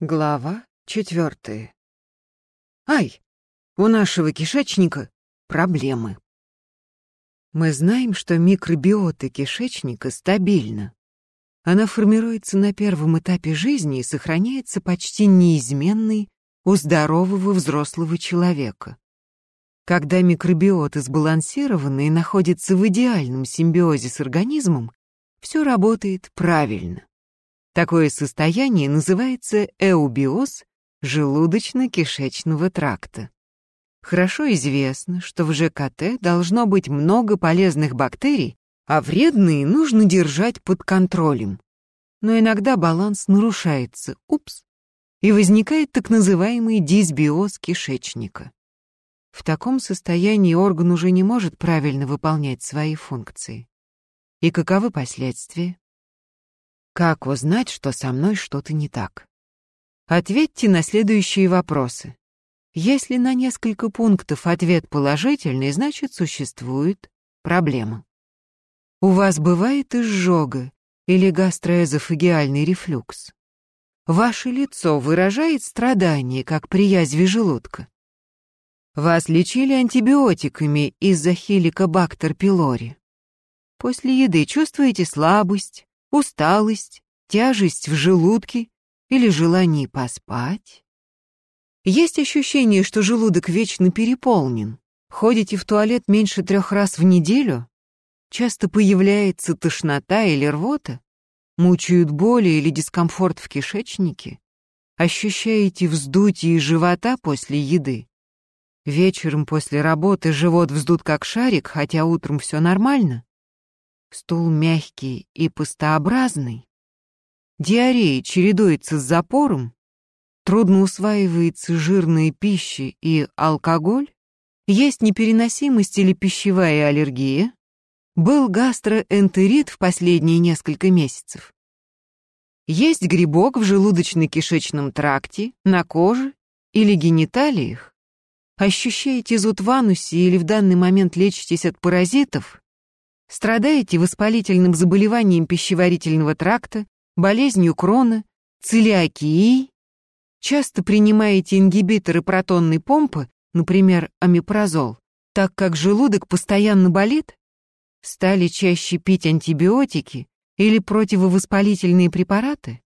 Глава четвертая. Ай, у нашего кишечника проблемы. Мы знаем, что микробиота кишечника стабильна. Она формируется на первом этапе жизни и сохраняется почти неизменной у здорового взрослого человека. Когда микробиота сбалансирована и находится в идеальном симбиозе с организмом, все работает правильно. Такое состояние называется эубиоз желудочно-кишечного тракта. Хорошо известно, что в ЖКТ должно быть много полезных бактерий, а вредные нужно держать под контролем. Но иногда баланс нарушается, упс, и возникает так называемый дисбиоз кишечника. В таком состоянии орган уже не может правильно выполнять свои функции. И каковы последствия? Как узнать, что со мной что-то не так? Ответьте на следующие вопросы. Если на несколько пунктов ответ положительный, значит существует проблема. У вас бывает изжога или гастроэзофагиальный рефлюкс? Ваше лицо выражает страдание, как при язве желудка? Вас лечили антибиотиками из-за хеликобактер пилори? После еды чувствуете слабость, усталость, тяжесть в желудке или желание поспать. Есть ощущение, что желудок вечно переполнен. Ходите в туалет меньше трех раз в неделю? Часто появляется тошнота или рвота? Мучают боли или дискомфорт в кишечнике? Ощущаете вздутие живота после еды? Вечером после работы живот вздут как шарик, хотя утром все нормально? Стул мягкий и пустообразный. Диарея чередуется с запором. Трудно усваивается жирная пища и алкоголь. Есть непереносимость или пищевая аллергия. Был гастроэнтерит в последние несколько месяцев. Есть грибок в желудочно-кишечном тракте, на коже или гениталиях. Ощущаете зуд в анусе или в данный момент лечитесь от паразитов, Страдаете воспалительным заболеванием пищеварительного тракта, болезнью Крона, целиакией? Часто принимаете ингибиторы протонной помпы, например, амипрозол, так как желудок постоянно болит? Стали чаще пить антибиотики или противовоспалительные препараты?